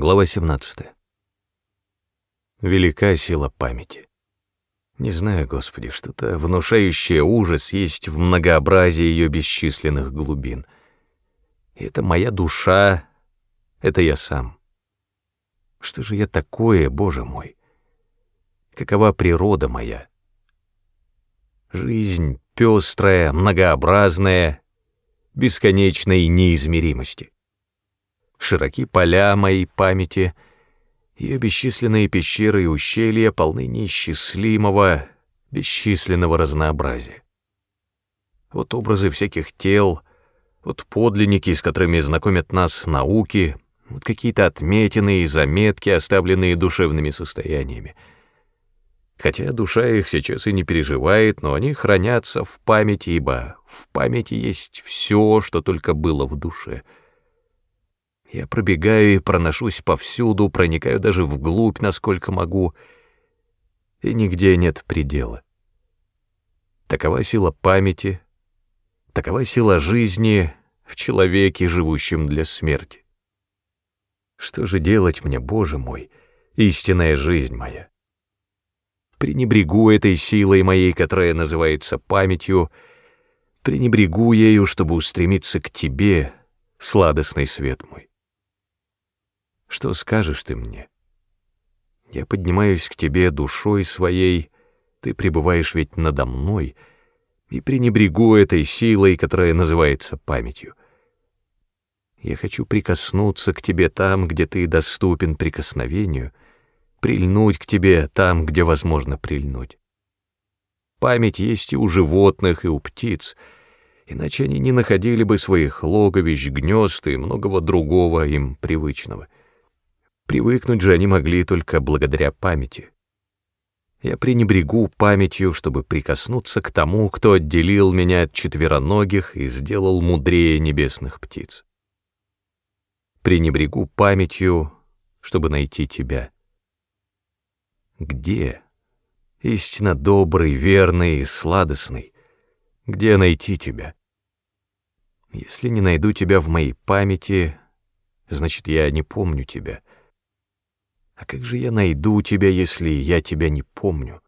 Глава 17. Велика сила памяти. Не знаю, Господи, что-то внушающее ужас есть в многообразии ее бесчисленных глубин. Это моя душа, это я сам. Что же я такое, Боже мой? Какова природа моя? Жизнь пестрая, многообразная, бесконечной неизмеримости широки поля моей памяти, ее бесчисленные пещеры и ущелья полны неисчислимого, бесчисленного разнообразия. Вот образы всяких тел, вот подлинники, с которыми знакомят нас науки, вот какие-то отметины и заметки, оставленные душевными состояниями. Хотя душа их сейчас и не переживает, но они хранятся в памяти, ибо в памяти есть все, что только было в душе — я пробегаю и проношусь повсюду, проникаю даже вглубь, насколько могу, и нигде нет предела. Такова сила памяти, такова сила жизни в человеке, живущем для смерти. Что же делать мне, Боже мой, истинная жизнь моя? Пренебрегу этой силой моей, которая называется памятью, пренебрегу ею, чтобы устремиться к Тебе, сладостный свет мой. Что скажешь ты мне? Я поднимаюсь к тебе душой своей, ты пребываешь ведь надо мной, и пренебрегу этой силой, которая называется памятью. Я хочу прикоснуться к тебе там, где ты доступен прикосновению, прильнуть к тебе там, где возможно прильнуть. Память есть и у животных, и у птиц, иначе они не находили бы своих логовищ, гнезд и многого другого им привычного — Привыкнуть же они могли только благодаря памяти. Я пренебрегу памятью, чтобы прикоснуться к тому, кто отделил меня от четвероногих и сделал мудрее небесных птиц. Пренебрегу памятью, чтобы найти тебя. Где? Истинно добрый, верный и сладостный. Где найти тебя? Если не найду тебя в моей памяти, значит, я не помню тебя — а как же я найду тебя, если я тебя не помню?